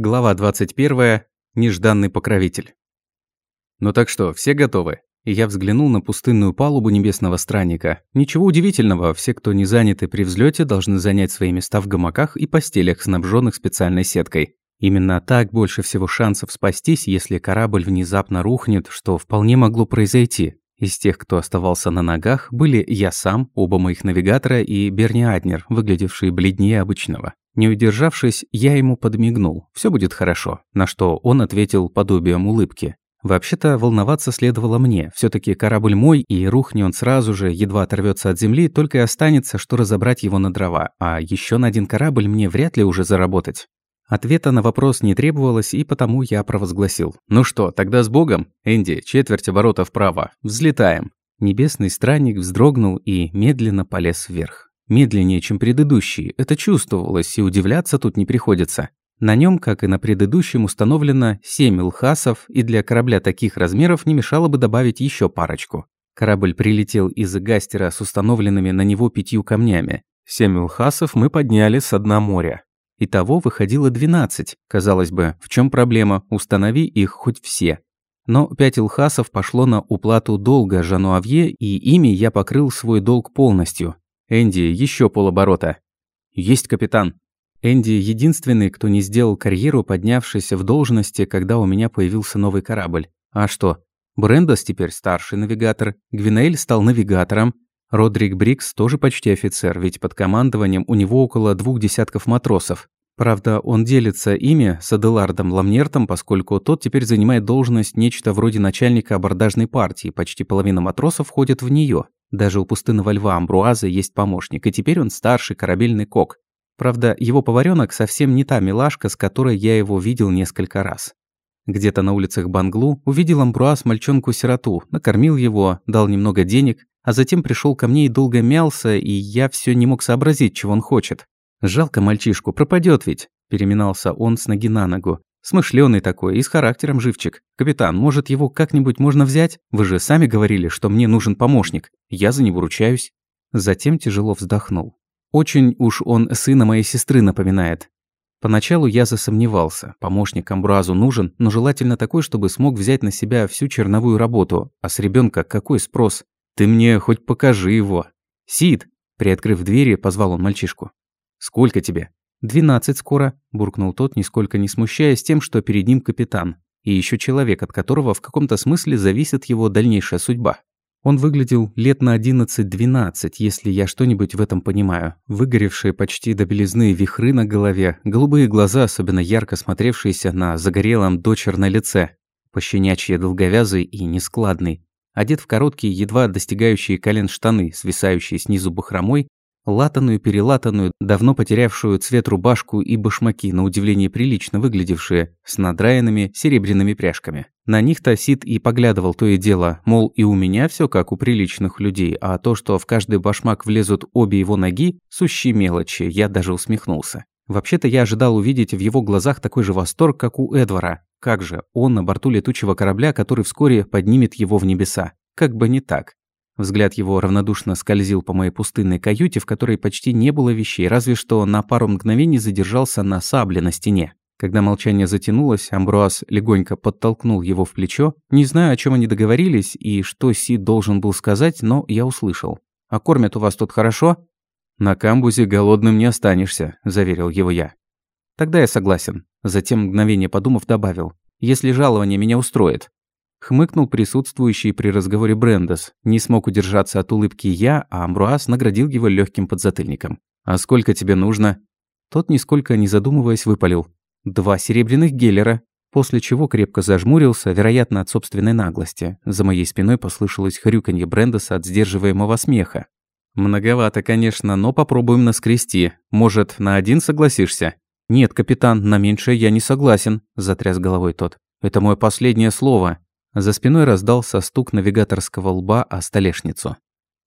Глава 21. Нежданный покровитель. Ну так что, все готовы? И я взглянул на пустынную палубу небесного странника. Ничего удивительного, все, кто не заняты при взлете, должны занять свои места в гамаках и постелях, снабженных специальной сеткой. Именно так больше всего шансов спастись, если корабль внезапно рухнет, что вполне могло произойти. Из тех, кто оставался на ногах, были я сам, оба моих навигатора и Берни Аднер, выглядевшие бледнее обычного. Не удержавшись, я ему подмигнул. Все будет хорошо», на что он ответил подобием улыбки. Вообще-то волноваться следовало мне. все таки корабль мой, и рухни он сразу же, едва оторвется от земли, только и останется, что разобрать его на дрова. А еще на один корабль мне вряд ли уже заработать. Ответа на вопрос не требовалось, и потому я провозгласил. «Ну что, тогда с Богом? Энди, четверть оборота вправо. Взлетаем». Небесный странник вздрогнул и медленно полез вверх. Медленнее, чем предыдущий, это чувствовалось, и удивляться тут не приходится. На нем, как и на предыдущем, установлено 7 илхасов, и для корабля таких размеров не мешало бы добавить еще парочку. Корабль прилетел из гастера с установленными на него пятью камнями. Семь илхасов мы подняли с дна моря. Итого выходило 12. Казалось бы, в чем проблема? Установи их хоть все. Но пять илхасов пошло на уплату долга Жануавье, и ими я покрыл свой долг полностью. Энди, еще полоборота. Есть капитан. Энди единственный, кто не сделал карьеру, поднявшись в должности, когда у меня появился новый корабль. А что? Брендос теперь старший навигатор, Гвинейль стал навигатором, Родрик Брикс тоже почти офицер, ведь под командованием у него около двух десятков матросов. Правда, он делится ими с Аделардом Ламнертом, поскольку тот теперь занимает должность нечто вроде начальника абордажной партии, почти половина матросов входит в нее. Даже у пустынного льва Амбруаза есть помощник, и теперь он старший корабельный кок. Правда, его поваренок совсем не та милашка, с которой я его видел несколько раз. Где-то на улицах Банглу увидел Амбруаз мальчонку-сироту, накормил его, дал немного денег, а затем пришел ко мне и долго мялся, и я все не мог сообразить, чего он хочет. «Жалко мальчишку, пропадет ведь», – переминался он с ноги на ногу. Смышленый такой и с характером живчик. Капитан, может, его как-нибудь можно взять? Вы же сами говорили, что мне нужен помощник. Я за него ручаюсь». Затем тяжело вздохнул. Очень уж он сына моей сестры напоминает. Поначалу я засомневался. Помощник Амбразу нужен, но желательно такой, чтобы смог взять на себя всю черновую работу. А с ребенка какой спрос? Ты мне хоть покажи его. Сид, приоткрыв двери, позвал он мальчишку. Сколько тебе? «Двенадцать скоро», – буркнул тот, нисколько не смущаясь тем, что перед ним капитан. И еще человек, от которого в каком-то смысле зависит его дальнейшая судьба. Он выглядел лет на 11-12, если я что-нибудь в этом понимаю. Выгоревшие почти до белизны вихры на голове, голубые глаза, особенно ярко смотревшиеся на загорелом дочерном лице, пощенячье долговязый и нескладный. Одет в короткие, едва достигающие колен штаны, свисающие снизу бахромой латаную, перелатанную, давно потерявшую цвет рубашку и башмаки, на удивление прилично выглядевшие, с надраенными серебряными пряжками. На них-то Сид и поглядывал то и дело, мол, и у меня все как у приличных людей, а то, что в каждый башмак влезут обе его ноги, сущие мелочи, я даже усмехнулся. Вообще-то я ожидал увидеть в его глазах такой же восторг, как у Эдвара. Как же, он на борту летучего корабля, который вскоре поднимет его в небеса. Как бы не так. Взгляд его равнодушно скользил по моей пустынной каюте, в которой почти не было вещей, разве что на пару мгновений задержался на сабле на стене. Когда молчание затянулось, Амбруаз легонько подтолкнул его в плечо. Не знаю, о чем они договорились и что Сид должен был сказать, но я услышал. «А кормят у вас тут хорошо?» «На камбузе голодным не останешься», – заверил его я. «Тогда я согласен». Затем, мгновение подумав, добавил. «Если жалование меня устроит». Хмыкнул присутствующий при разговоре Брендес. Не смог удержаться от улыбки я, а Амбруаз наградил его легким подзатыльником. «А сколько тебе нужно?» Тот, нисколько не задумываясь, выпалил. «Два серебряных геллера». После чего крепко зажмурился, вероятно, от собственной наглости. За моей спиной послышалось хрюканье Брендеса от сдерживаемого смеха. «Многовато, конечно, но попробуем наскрести. Может, на один согласишься?» «Нет, капитан, на меньшее я не согласен», – затряс головой тот. «Это мое последнее слово. За спиной раздался стук навигаторского лба о столешницу.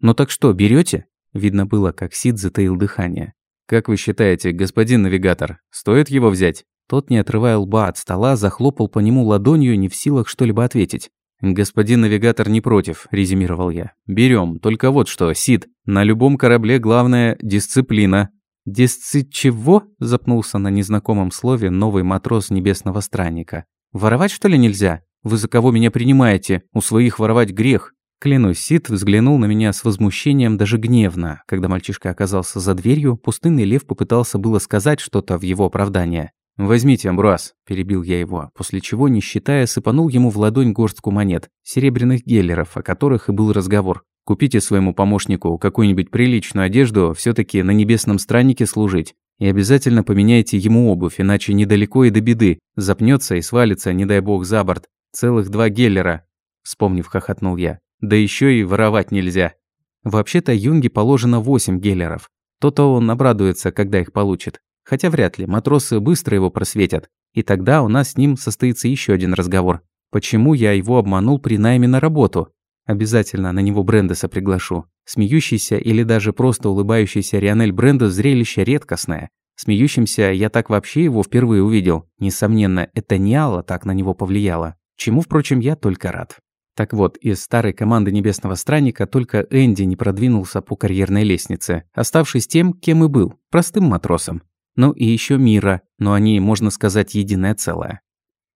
«Ну так что, берете? Видно было, как Сид затаил дыхание. «Как вы считаете, господин навигатор, стоит его взять?» Тот, не отрывая лба от стола, захлопал по нему ладонью, не в силах что-либо ответить. «Господин навигатор не против», – резюмировал я. Берем. Только вот что, Сид, на любом корабле главное – дисциплина». «Дисци чего?» – запнулся на незнакомом слове новый матрос небесного странника. «Воровать, что ли, нельзя? Вы за кого меня принимаете? У своих воровать грех». Клянусь, Сид взглянул на меня с возмущением, даже гневно. Когда мальчишка оказался за дверью, пустынный лев попытался было сказать что-то в его оправдание. «Возьмите, Амбруаз», – перебил я его, после чего, не считая, сыпанул ему в ладонь горстку монет, серебряных геллеров, о которых и был разговор. «Купите своему помощнику какую-нибудь приличную одежду, все таки на небесном страннике служить. И обязательно поменяйте ему обувь, иначе недалеко и до беды. Запнется и свалится, не дай бог, за борт. Целых два геллера», – вспомнив, хохотнул я. Да еще и воровать нельзя. Вообще-то Юнге положено 8 геллеров. То-то он обрадуется, когда их получит. Хотя вряд ли, матросы быстро его просветят. И тогда у нас с ним состоится еще один разговор. Почему я его обманул при найме на работу? Обязательно на него Брендеса приглашу. Смеющийся или даже просто улыбающийся Рионель Брендес – зрелище редкостное. Смеющимся я так вообще его впервые увидел. Несомненно, это не Алла так на него повлияло. Чему, впрочем, я только рад. Так вот, из старой команды Небесного Странника только Энди не продвинулся по карьерной лестнице, оставшись тем, кем и был – простым матросом. Ну и еще Мира, но они, можно сказать, единое целое.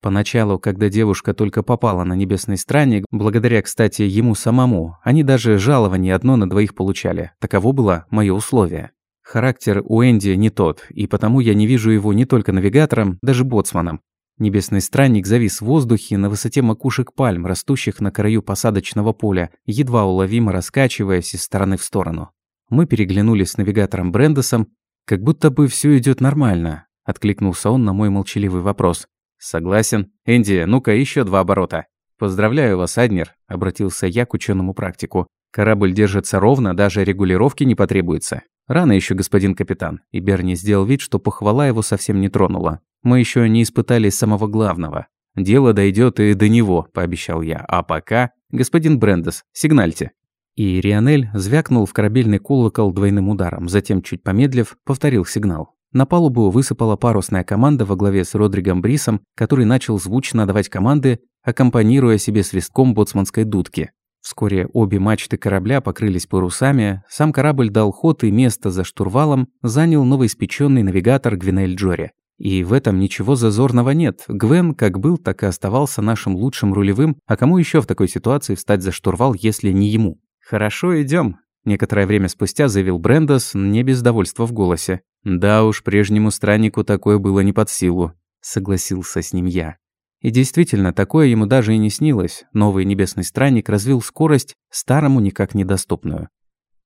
Поначалу, когда девушка только попала на Небесный Странник, благодаря, кстати, ему самому, они даже жалование одно на двоих получали. Таково было мое условие. Характер у Энди не тот, и потому я не вижу его не только навигатором, даже боцманом. Небесный странник завис в воздухе на высоте макушек пальм, растущих на краю посадочного поля, едва уловимо раскачиваясь из стороны в сторону. Мы переглянулись с навигатором Брендесом, как будто бы все идет нормально, откликнулся он на мой молчаливый вопрос. Согласен. Энди, ну-ка еще два оборота. Поздравляю вас, Аднер, обратился я к ученому практику. Корабль держится ровно, даже регулировки не потребуется. Рано еще, господин капитан. И Берни сделал вид, что похвала его совсем не тронула. Мы еще не испытали самого главного. Дело дойдет и до него, пообещал я. А пока, господин Брендес, сигнальте. И Рионель звякнул в корабельный колокол двойным ударом, затем, чуть помедлив, повторил сигнал. На палубу высыпала парусная команда во главе с Родригом Брисом, который начал звучно давать команды, аккомпанируя себе свистком боцманской дудки. Вскоре обе мачты корабля покрылись парусами, сам корабль дал ход и место за штурвалом занял новоиспеченный навигатор Гвинель Джори. И в этом ничего зазорного нет. Гвен как был, так и оставался нашим лучшим рулевым, а кому еще в такой ситуации встать за штурвал, если не ему? «Хорошо, идем. Некоторое время спустя заявил Брендос, не без довольства в голосе. «Да уж, прежнему страннику такое было не под силу», — согласился с ним я. И действительно, такое ему даже и не снилось. Новый небесный странник развил скорость, старому никак недоступную.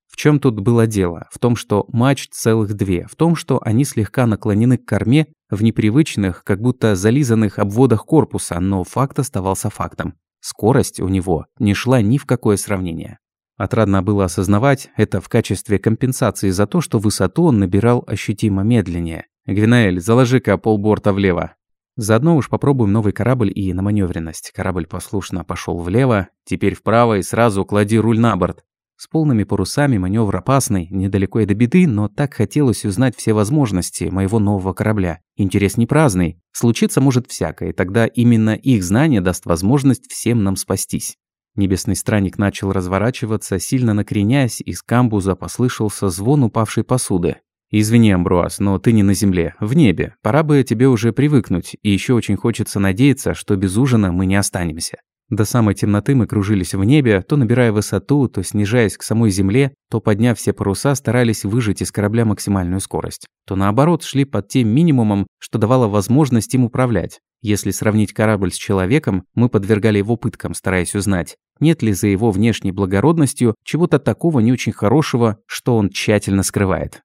В чем тут было дело? В том, что матч целых две. В том, что они слегка наклонены к корме в непривычных, как будто зализанных обводах корпуса, но факт оставался фактом. Скорость у него не шла ни в какое сравнение. Отрадно было осознавать это в качестве компенсации за то, что высоту он набирал ощутимо медленнее. «Гвинаэль, заложи-ка полборта влево». Заодно уж попробуем новый корабль и на маневренность. Корабль послушно пошел влево, теперь вправо и сразу клади руль на борт. С полными парусами маневр опасный, недалеко и до беды, но так хотелось узнать все возможности моего нового корабля. Интерес не праздный. Случиться может всякое, тогда именно их знание даст возможность всем нам спастись. Небесный странник начал разворачиваться, сильно накренясь, из камбуза послышался звон упавшей посуды. «Извини, Амбруаз, но ты не на земле, в небе. Пора бы тебе уже привыкнуть, и еще очень хочется надеяться, что без ужина мы не останемся». До самой темноты мы кружились в небе, то набирая высоту, то снижаясь к самой земле, то, подняв все паруса, старались выжать из корабля максимальную скорость. То наоборот, шли под тем минимумом, что давало возможность им управлять. Если сравнить корабль с человеком, мы подвергали его пыткам, стараясь узнать, нет ли за его внешней благородностью чего-то такого не очень хорошего, что он тщательно скрывает.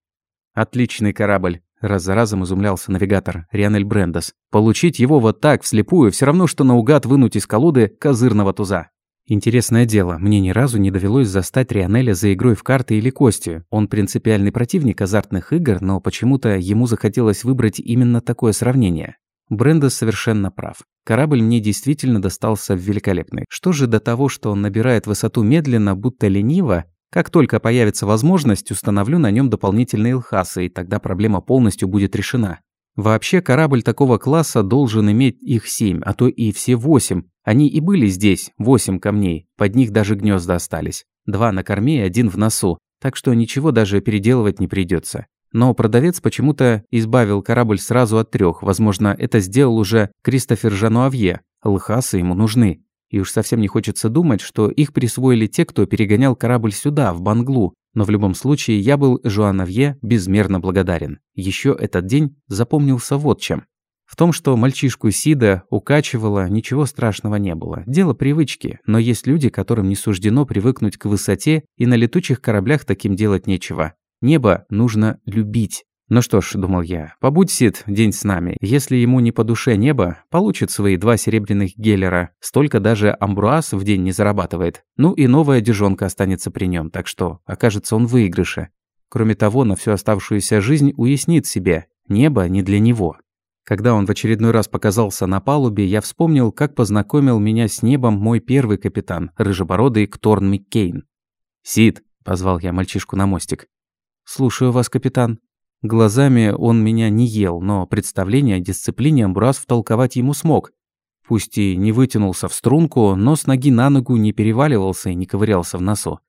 Отличный корабль. Раз за разом изумлялся навигатор Рианель Брендес. Получить его вот так, вслепую, все равно, что наугад вынуть из колоды козырного туза. Интересное дело, мне ни разу не довелось застать Рианеля за игрой в карты или кости. Он принципиальный противник азартных игр, но почему-то ему захотелось выбрать именно такое сравнение. Брендес совершенно прав. Корабль мне действительно достался великолепный. Что же до того, что он набирает высоту медленно, будто лениво, как только появится возможность, установлю на нем дополнительные лхасы, и тогда проблема полностью будет решена. Вообще, корабль такого класса должен иметь их семь, а то и все восемь. Они и были здесь, восемь камней. Под них даже гнезда остались. Два на корме и один в носу. Так что ничего даже переделывать не придется. но продавец почему-то избавил корабль сразу от трех. Возможно, это сделал уже Кристофер Жануавье. Лхасы ему нужны. И уж совсем не хочется думать, что их присвоили те, кто перегонял корабль сюда, в Банглу. Но в любом случае я был Жуановье безмерно благодарен. Еще этот день запомнился вот чем. В том, что мальчишку Сида укачивало, ничего страшного не было. Дело привычки, но есть люди, которым не суждено привыкнуть к высоте, и на летучих кораблях таким делать нечего. Небо нужно любить. Ну что ж, думал я, побудь Сид день с нами. Если ему не по душе небо, получит свои два серебряных геллера. Столько даже Амбруаз в день не зарабатывает. Ну и новая дежонка останется при нем, так что окажется он в выигрыше. Кроме того, на всю оставшуюся жизнь уяснит себе, небо не для него. Когда он в очередной раз показался на палубе, я вспомнил, как познакомил меня с небом мой первый капитан, рыжебородый Кторн Маккейн. «Сид», – позвал я мальчишку на мостик. «Слушаю вас, капитан». Глазами он меня не ел, но представление о дисциплине Амбраз втолковать ему смог. Пусть и не вытянулся в струнку, но с ноги на ногу не переваливался и не ковырялся в носу.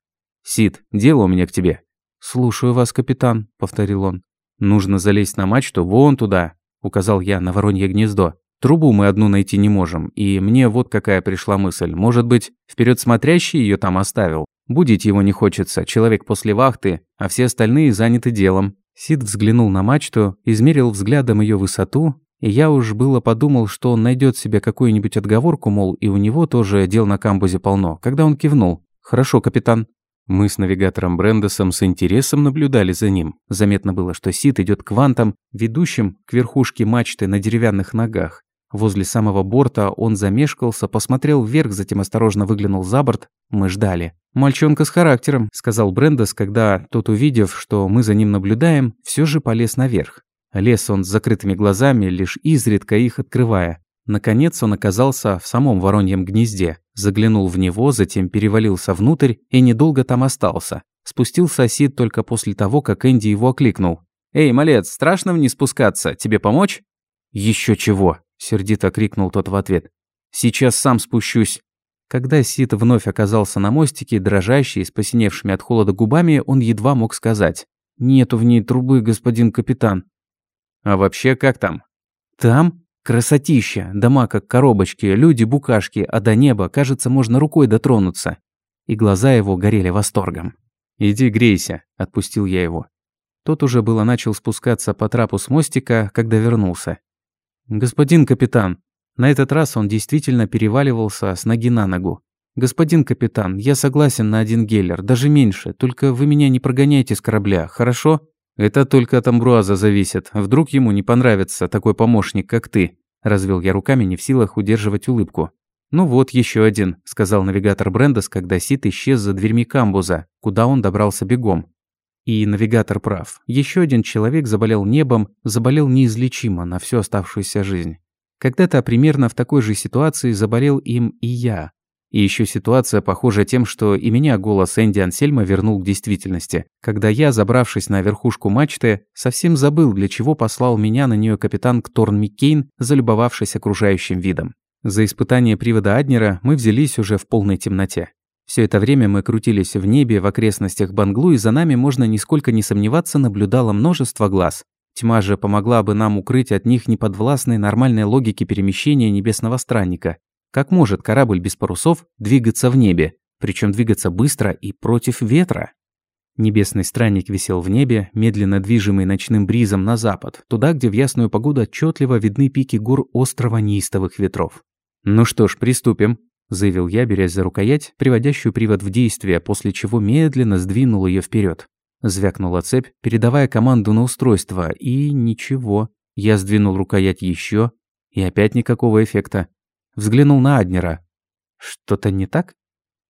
«Сид, дело у меня к тебе». «Слушаю вас, капитан», — повторил он. «Нужно залезть на мачту вон туда», — указал я на воронье гнездо. «Трубу мы одну найти не можем, и мне вот какая пришла мысль. Может быть, вперед смотрящий ее там оставил? Будить его не хочется, человек после вахты, а все остальные заняты делом». Сид взглянул на мачту, измерил взглядом ее высоту, и я уж было подумал, что он найдет себе какую-нибудь отговорку, мол, и у него тоже дел на камбузе полно, когда он кивнул. «Хорошо, капитан». Мы с навигатором Брендесом с интересом наблюдали за ним. Заметно было, что Сид идет к вантам, ведущим к верхушке мачты на деревянных ногах. Возле самого борта он замешкался, посмотрел вверх, затем осторожно выглянул за борт. Мы ждали. «Мальчонка с характером», — сказал Брендес, когда тот, увидев, что мы за ним наблюдаем, все же полез наверх. Лез он с закрытыми глазами, лишь изредка их открывая. Наконец он оказался в самом вороньем гнезде, заглянул в него, затем перевалился внутрь и недолго там остался. Спустился Осид только после того, как Энди его окликнул. «Эй, малец, страшно вниз спускаться? Тебе помочь?» Еще чего!» Сердито крикнул тот в ответ. «Сейчас сам спущусь». Когда Сид вновь оказался на мостике, дрожащий, с посиневшими от холода губами, он едва мог сказать. «Нету в ней трубы, господин капитан». «А вообще как там?» «Там? Красотища, дома как коробочки, люди-букашки, а до неба, кажется, можно рукой дотронуться». И глаза его горели восторгом. «Иди грейся», – отпустил я его. Тот уже было начал спускаться по трапу с мостика, когда вернулся. «Господин капитан». На этот раз он действительно переваливался с ноги на ногу. «Господин капитан, я согласен на один геллер, даже меньше, только вы меня не прогоняйте с корабля, хорошо?» «Это только от Амбруаза зависит. Вдруг ему не понравится такой помощник, как ты?» Развел я руками, не в силах удерживать улыбку. «Ну вот, еще один», – сказал навигатор Брендес, когда Сит исчез за дверьми камбуза, куда он добрался бегом. И навигатор прав. Еще один человек заболел небом, заболел неизлечимо на всю оставшуюся жизнь. Когда-то примерно в такой же ситуации заболел им и я. И еще ситуация похожа тем, что и меня голос Энди Ансельма вернул к действительности, когда я, забравшись на верхушку мачты, совсем забыл, для чего послал меня на нее капитан Кторн Миккейн, залюбовавшись окружающим видом. За испытание привода Аднера мы взялись уже в полной темноте. Все это время мы крутились в небе в окрестностях Банглу, и за нами, можно нисколько не сомневаться, наблюдало множество глаз. Тьма же помогла бы нам укрыть от них неподвластной нормальной логики перемещения небесного странника. Как может корабль без парусов двигаться в небе, причем двигаться быстро и против ветра? Небесный странник висел в небе, медленно движимый ночным бризом на запад, туда, где в ясную погоду отчетливо видны пики гор острова неистовых ветров. «Ну что ж, приступим», – заявил я, берясь за рукоять, приводящую привод в действие, после чего медленно сдвинул ее вперед. Звякнула цепь, передавая команду на устройство, и ничего. Я сдвинул рукоять еще, и опять никакого эффекта. Взглянул на Аднера. «Что-то не так?»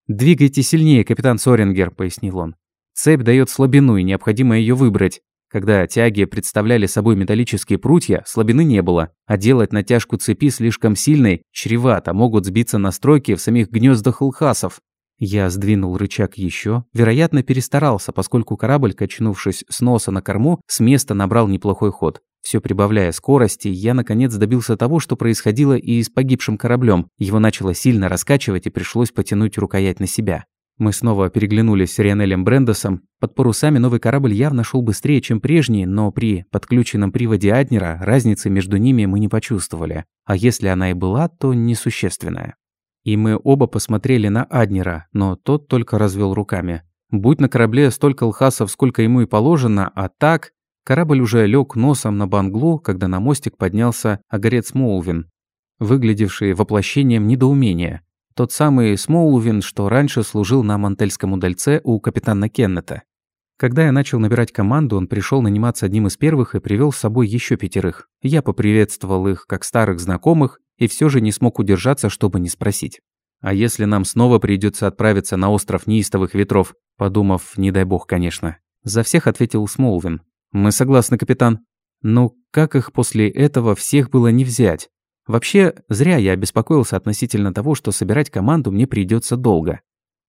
«Двигайте сильнее, капитан Сорингер», – пояснил он. «Цепь дает слабину, и необходимо ее выбрать. Когда тяги представляли собой металлические прутья, слабины не было, а делать натяжку цепи слишком сильной чревато, могут сбиться настройки в самих гнездах лхасов. Я сдвинул рычаг еще, вероятно, перестарался, поскольку корабль, качнувшись с носа на корму, с места набрал неплохой ход. Все прибавляя скорости, я наконец добился того, что происходило и с погибшим кораблем. Его начало сильно раскачивать и пришлось потянуть рукоять на себя. Мы снова переглянулись с Рионелем Брендосом. Под парусами новый корабль явно шел быстрее, чем прежний, но при подключенном приводе Аднера разницы между ними мы не почувствовали. А если она и была, то несущественная. И мы оба посмотрели на Аднера, но тот только развел руками. Будь на корабле столько лхасов, сколько ему и положено, а так... Корабль уже лег носом на банглу, когда на мостик поднялся огорец Моулвин, выглядевший воплощением недоумения. Тот самый Смоулвин, что раньше служил на мантельском удальце у капитана Кеннета. Когда я начал набирать команду, он пришел наниматься одним из первых и привел с собой еще пятерых. Я поприветствовал их как старых знакомых и все же не смог удержаться, чтобы не спросить. А если нам снова придется отправиться на остров неистовых ветров, подумав, не дай бог, конечно. За всех ответил Смолвин. Мы согласны, капитан. Ну, как их после этого всех было не взять? Вообще, зря я обеспокоился относительно того, что собирать команду мне придется долго.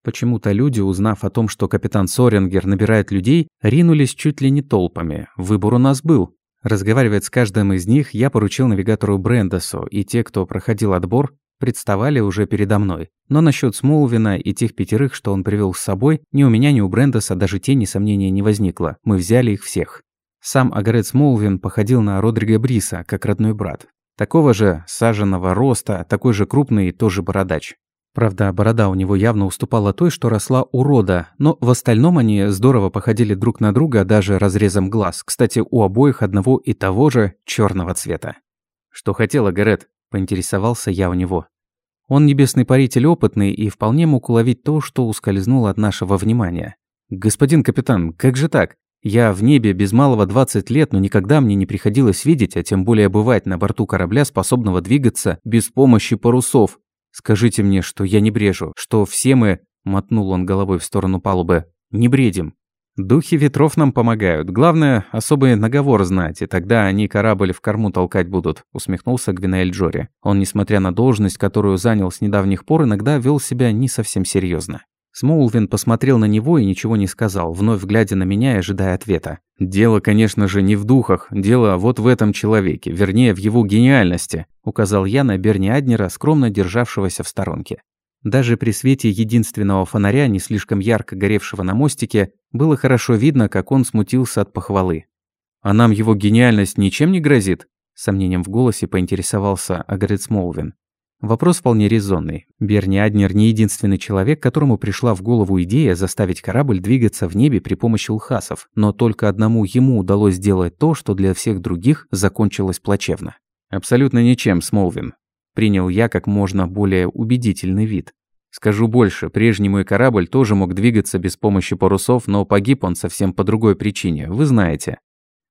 Почему-то люди, узнав о том, что капитан Сорингер набирает людей, ринулись чуть ли не толпами. Выбор у нас был. Разговаривать с каждым из них я поручил навигатору Брендесу, и те, кто проходил отбор, представали уже передо мной. Но насчет Смолвина и тех пятерых, что он привел с собой, ни у меня, ни у Брендеса даже тени сомнения не возникло. Мы взяли их всех. Сам Агарет Смолвин походил на Родриго Бриса, как родной брат. Такого же саженного роста, такой же крупный и тоже бородач. Правда, борода у него явно уступала той, что росла у рода, но в остальном они здорово походили друг на друга даже разрезом глаз. Кстати, у обоих одного и того же черного цвета. «Что хотела, Гарет?» – поинтересовался я у него. Он небесный паритель опытный и вполне мог уловить то, что ускользнуло от нашего внимания. «Господин капитан, как же так? Я в небе без малого 20 лет, но никогда мне не приходилось видеть, а тем более бывать на борту корабля, способного двигаться без помощи парусов. Скажите мне, что я не брежу, что все мы, мотнул он головой в сторону палубы, не бредим. Духи ветров нам помогают. Главное, особый наговор знать, и тогда они корабль в корму толкать будут», — усмехнулся Гвинеэль Джори. Он, несмотря на должность, которую занял с недавних пор, иногда вел себя не совсем серьезно. Смолвин посмотрел на него и ничего не сказал, вновь глядя на меня и ожидая ответа. «Дело, конечно же, не в духах, дело вот в этом человеке, вернее, в его гениальности», указал я на Берни Аднера, скромно державшегося в сторонке. Даже при свете единственного фонаря, не слишком ярко горевшего на мостике, было хорошо видно, как он смутился от похвалы. «А нам его гениальность ничем не грозит?» сомнением в голосе поинтересовался Агарет Смолвин. Вопрос вполне резонный. Берни Аднер не единственный человек, которому пришла в голову идея заставить корабль двигаться в небе при помощи лхасов, но только одному ему удалось сделать то, что для всех других закончилось плачевно. «Абсолютно ничем, Смолвин», – принял я как можно более убедительный вид. Скажу больше, прежний мой корабль тоже мог двигаться без помощи парусов, но погиб он совсем по другой причине, вы знаете.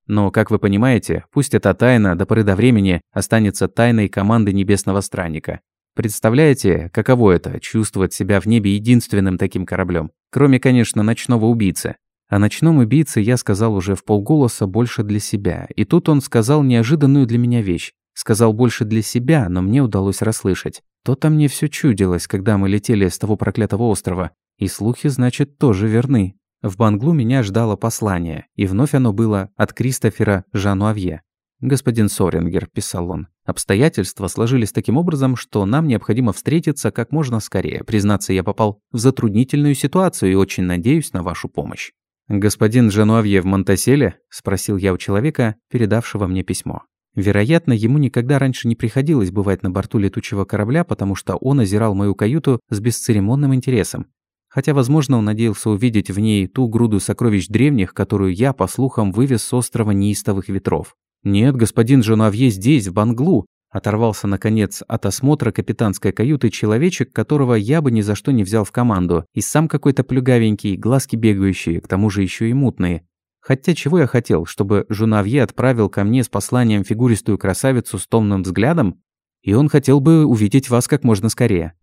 Но, как вы понимаете, пусть эта тайна до поры до времени останется тайной команды Небесного Странника. Представляете, каково это – чувствовать себя в небе единственным таким кораблем? Кроме, конечно, ночного убийцы. О ночном убийце я сказал уже в полголоса больше для себя. И тут он сказал неожиданную для меня вещь. Сказал больше для себя, но мне удалось расслышать. То-то мне все чудилось, когда мы летели с того проклятого острова. И слухи, значит, тоже верны. В Банглу меня ждало послание, и вновь оно было от Кристофера Жануавье. «Господин Сорингер», – писал он, – «обстоятельства сложились таким образом, что нам необходимо встретиться как можно скорее. Признаться, я попал в затруднительную ситуацию и очень надеюсь на вашу помощь». «Господин Жануавье в Монтаселе?» – спросил я у человека, передавшего мне письмо. Вероятно, ему никогда раньше не приходилось бывать на борту летучего корабля, потому что он озирал мою каюту с бесцеремонным интересом. Хотя, возможно, он надеялся увидеть в ней ту груду сокровищ древних, которую я, по слухам, вывез с острова неистовых ветров. «Нет, господин Жонавье здесь, в Банглу», Оторвался, наконец, от осмотра капитанской каюты человечек, которого я бы ни за что не взял в команду. И сам какой-то плюгавенький, глазки бегающие, к тому же еще и мутные. Хотя чего я хотел, чтобы Жунавье отправил ко мне с посланием фигуристую красавицу с томным взглядом? И он хотел бы увидеть вас как можно скорее.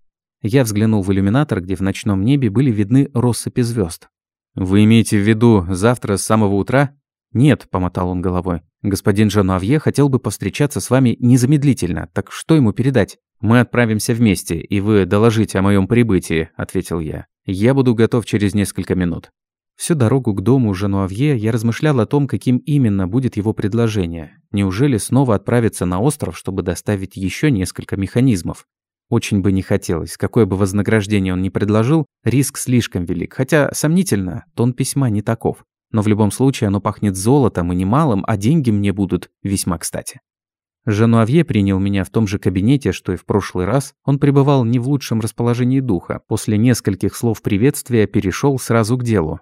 Я взглянул в иллюминатор, где в ночном небе были видны россыпи звезд. «Вы имеете в виду завтра с самого утра?» «Нет», – помотал он головой. «Господин Жануавье хотел бы повстречаться с вами незамедлительно, так что ему передать?» «Мы отправимся вместе, и вы доложите о моем прибытии», – ответил я. «Я буду готов через несколько минут». Всю дорогу к дому Жануавье я размышлял о том, каким именно будет его предложение. Неужели снова отправиться на остров, чтобы доставить еще несколько механизмов? Очень бы не хотелось, какое бы вознаграждение он ни предложил, риск слишком велик, хотя сомнительно, тон письма не таков. Но в любом случае оно пахнет золотом и немалым, а деньги мне будут весьма кстати. Жануавье принял меня в том же кабинете, что и в прошлый раз. Он пребывал не в лучшем расположении духа. После нескольких слов приветствия перешел сразу к делу.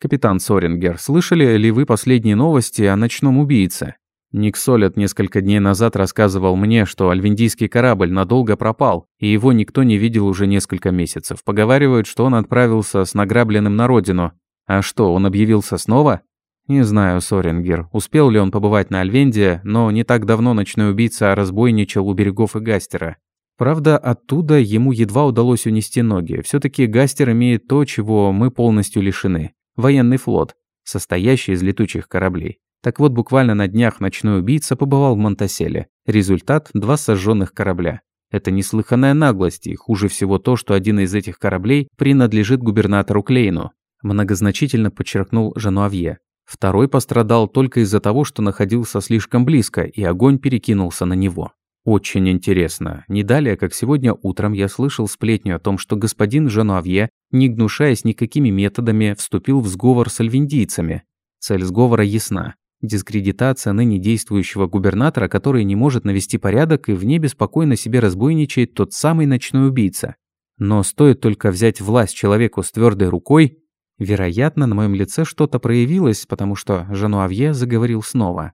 «Капитан Сорингер, слышали ли вы последние новости о ночном убийце?» Ник Солет несколько дней назад рассказывал мне, что альвиндийский корабль надолго пропал, и его никто не видел уже несколько месяцев. Поговаривают, что он отправился с награбленным на родину. А что, он объявился снова? Не знаю, Сорингер, успел ли он побывать на Альвенде, но не так давно ночной убийца разбойничал у берегов и Гастера. Правда, оттуда ему едва удалось унести ноги. все таки Гастер имеет то, чего мы полностью лишены. Военный флот, состоящий из летучих кораблей. Так вот, буквально на днях ночной убийца побывал в Монтаселе. Результат – два сожженных корабля. Это неслыханная наглость, и хуже всего то, что один из этих кораблей принадлежит губернатору Клейну. Многозначительно подчеркнул Жануавье. Второй пострадал только из-за того, что находился слишком близко, и огонь перекинулся на него. Очень интересно. Не далее, как сегодня утром я слышал сплетню о том, что господин Жануавье, не гнушаясь никакими методами, вступил в сговор с альвиндийцами. Цель сговора ясна. Дискредитация ныне действующего губернатора, который не может навести порядок и в небе спокойно себе разбойничает тот самый ночной убийца. Но стоит только взять власть человеку с твердой рукой, Вероятно, на моем лице что-то проявилось, потому что Жануавье заговорил снова.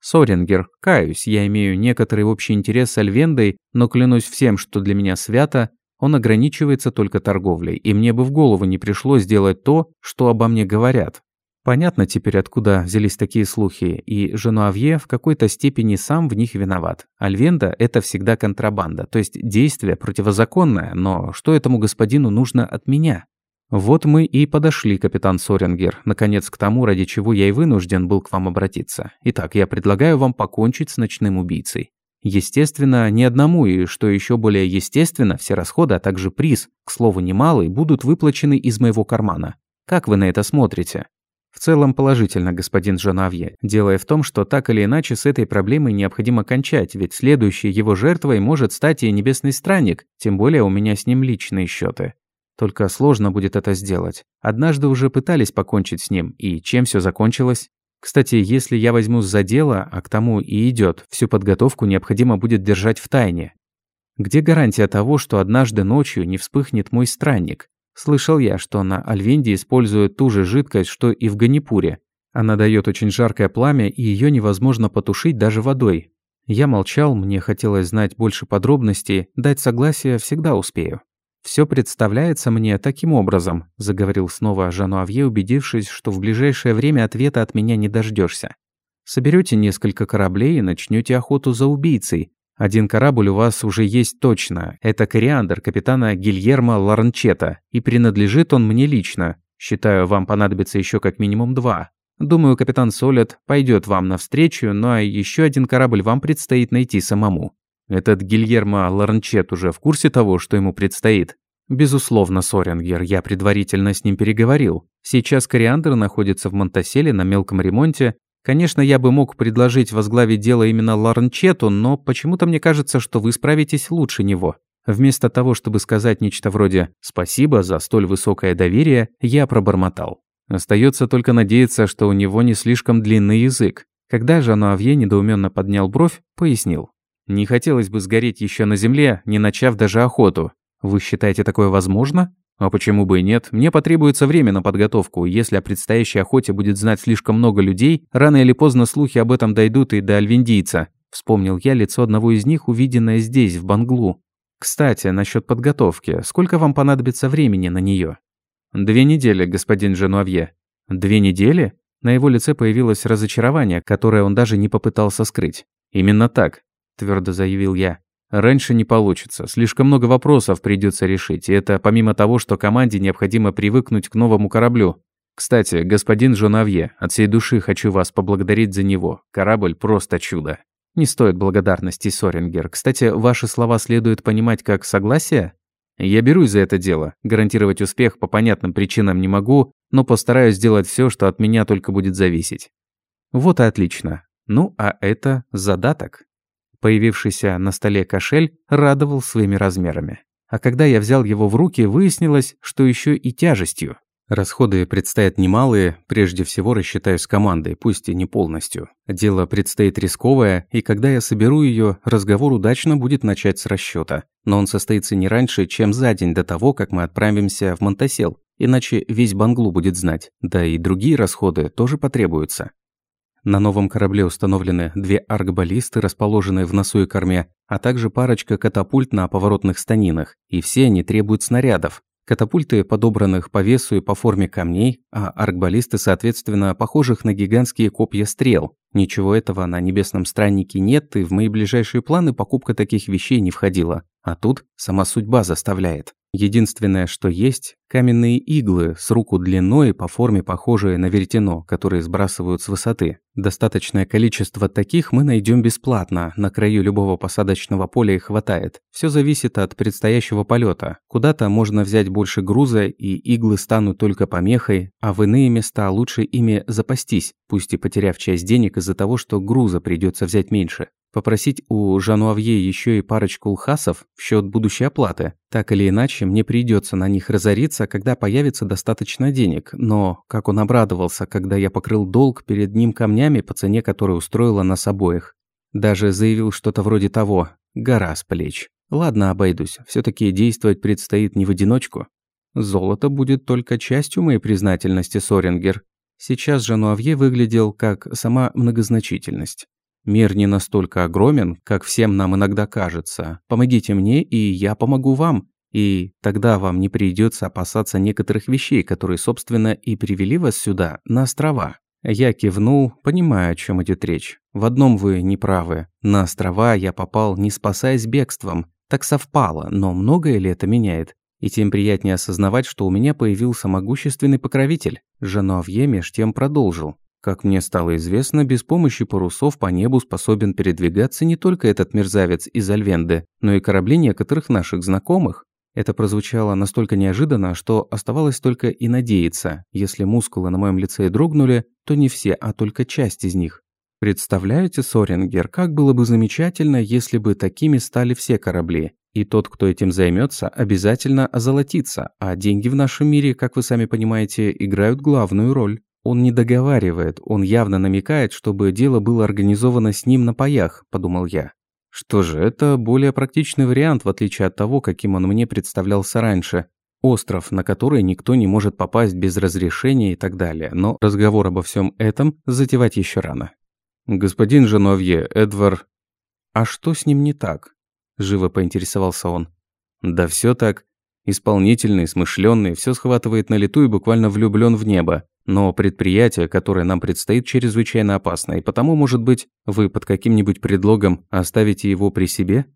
«Сорингер, каюсь, я имею некоторый общий интерес с Альвендой, но клянусь всем, что для меня свято, он ограничивается только торговлей, и мне бы в голову не пришло сделать то, что обо мне говорят. Понятно теперь, откуда взялись такие слухи, и Жануавье в какой-то степени сам в них виноват. Альвенда – это всегда контрабанда, то есть действие противозаконное, но что этому господину нужно от меня? «Вот мы и подошли, капитан Сорингер, наконец к тому, ради чего я и вынужден был к вам обратиться. Итак, я предлагаю вам покончить с ночным убийцей. Естественно, ни одному, и что еще более естественно, все расходы, а также приз, к слову немалый, будут выплачены из моего кармана. Как вы на это смотрите?» В целом положительно, господин Жанавье. Дело в том, что так или иначе с этой проблемой необходимо кончать, ведь следующей его жертвой может стать и небесный странник, тем более у меня с ним личные счеты. Только сложно будет это сделать. Однажды уже пытались покончить с ним, и чем все закончилось? Кстати, если я возьмусь за дело, а к тому и идет, всю подготовку необходимо будет держать в тайне. Где гарантия того, что однажды ночью не вспыхнет мой странник? Слышал я, что на Альвенде используют ту же жидкость, что и в Ганипуре. Она дает очень жаркое пламя, и ее невозможно потушить даже водой. Я молчал, мне хотелось знать больше подробностей, дать согласие всегда успею. Все представляется мне таким образом», – заговорил снова Жануавье, убедившись, что в ближайшее время ответа от меня не дождешься. Соберете несколько кораблей и начнете охоту за убийцей. Один корабль у вас уже есть точно. Это кориандр капитана Гильермо Ларнчета, и принадлежит он мне лично. Считаю, вам понадобится еще как минимум два. Думаю, капитан Солет пойдет вам навстречу, ну а еще один корабль вам предстоит найти самому. Этот Гильермо Ларнчет уже в курсе того, что ему предстоит? Безусловно, Сорингер, я предварительно с ним переговорил. Сейчас Кориандр находится в Монтаселе на мелком ремонте. Конечно, я бы мог предложить возглавить дело именно Ларнчету, но почему-то мне кажется, что вы справитесь лучше него. Вместо того, чтобы сказать нечто вроде «спасибо за столь высокое доверие», я пробормотал. Остается только надеяться, что у него не слишком длинный язык. Когда же Ануавье недоуменно поднял бровь, пояснил. Не хотелось бы сгореть еще на земле, не начав даже охоту. Вы считаете такое возможно? А почему бы и нет? Мне потребуется время на подготовку. Если о предстоящей охоте будет знать слишком много людей, рано или поздно слухи об этом дойдут и до альвендийца. Вспомнил я лицо одного из них, увиденное здесь, в Банглу. Кстати, насчет подготовки. Сколько вам понадобится времени на нее? Две недели, господин Женуавье. Две недели? На его лице появилось разочарование, которое он даже не попытался скрыть. Именно так твердо заявил я. Раньше не получится. Слишком много вопросов придется решить. И это помимо того, что команде необходимо привыкнуть к новому кораблю. Кстати, господин Жонавье, от всей души хочу вас поблагодарить за него. Корабль просто чудо. Не стоит благодарности, Сорингер. Кстати, ваши слова следует понимать как согласие? Я берусь за это дело. Гарантировать успех по понятным причинам не могу, но постараюсь сделать все, что от меня только будет зависеть. Вот и отлично. Ну, а это задаток. Появившийся на столе кошель радовал своими размерами. А когда я взял его в руки, выяснилось, что еще и тяжестью. Расходы предстоят немалые, прежде всего рассчитаю с командой, пусть и не полностью. Дело предстоит рисковое, и когда я соберу ее, разговор удачно будет начать с расчета. Но он состоится не раньше, чем за день до того, как мы отправимся в Монтасел, иначе весь Банглу будет знать. Да и другие расходы тоже потребуются. На новом корабле установлены две аркбаллисты, расположенные в носу и корме, а также парочка катапульт на поворотных станинах, и все они требуют снарядов. Катапульты, подобранных по весу и по форме камней, а аркбаллисты, соответственно, похожих на гигантские копья стрел. Ничего этого на Небесном Страннике нет, и в мои ближайшие планы покупка таких вещей не входила. А тут сама судьба заставляет. Единственное, что есть – каменные иглы с руку длиной по форме похожие на веретено, которые сбрасывают с высоты. Достаточное количество таких мы найдем бесплатно, на краю любого посадочного поля их хватает. Все зависит от предстоящего полета. Куда-то можно взять больше груза, и иглы станут только помехой, а в иные места лучше ими запастись, пусть и потеряв часть денег из-за того, что груза придется взять меньше. Попросить у Жануавье еще и парочку лхасов в счет будущей оплаты. Так или иначе, мне придется на них разориться, когда появится достаточно денег. Но как он обрадовался, когда я покрыл долг перед ним камнями, по цене которой устроила нас обоих. Даже заявил что-то вроде того «гора с плеч». Ладно, обойдусь. все таки действовать предстоит не в одиночку. Золото будет только частью моей признательности, Сорингер. Сейчас Жануавье выглядел как сама многозначительность. Мир не настолько огромен, как всем нам иногда кажется. Помогите мне, и я помогу вам. И тогда вам не придется опасаться некоторых вещей, которые, собственно, и привели вас сюда, на острова. Я кивнул, понимая, о чем идет речь. В одном вы не правы. На острова я попал, не спасаясь бегством. Так совпало, но многое ли это меняет? И тем приятнее осознавать, что у меня появился могущественный покровитель. Жануавье меж тем продолжил. Как мне стало известно, без помощи парусов по небу способен передвигаться не только этот мерзавец из Альвенды, но и корабли некоторых наших знакомых. Это прозвучало настолько неожиданно, что оставалось только и надеяться. Если мускулы на моем лице дрогнули, то не все, а только часть из них. Представляете, Сорингер, как было бы замечательно, если бы такими стали все корабли. И тот, кто этим займется, обязательно озолотится, а деньги в нашем мире, как вы сами понимаете, играют главную роль. Он не договаривает, он явно намекает, чтобы дело было организовано с ним на паях, подумал я. Что же, это более практичный вариант, в отличие от того, каким он мне представлялся раньше. Остров, на который никто не может попасть без разрешения и так далее. Но разговор обо всем этом затевать еще рано. «Господин Женовье, Эдвар...» «А что с ним не так?» Живо поинтересовался он. «Да все так. Исполнительный, смышленный, все схватывает на лету и буквально влюблен в небо. Но предприятие, которое нам предстоит, чрезвычайно опасно, и потому, может быть, вы под каким-нибудь предлогом оставите его при себе?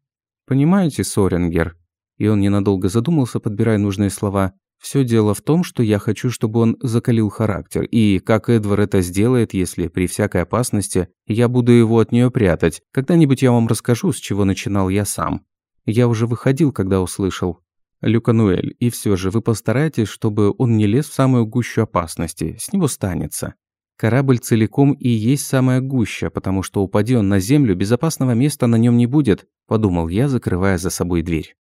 Понимаете, Сорингер? И он ненадолго задумался, подбирая нужные слова. Все дело в том, что я хочу, чтобы он закалил характер, и как Эдвар это сделает, если при всякой опасности я буду его от нее прятать. Когда-нибудь я вам расскажу, с чего начинал я сам. Я уже выходил, когда услышал. Люкануэль, и все же вы постарайтесь, чтобы он не лез в самую гущу опасности, с него станется. Корабль целиком и есть самая гуща, потому что упади он на землю, безопасного места на нем не будет, подумал я, закрывая за собой дверь.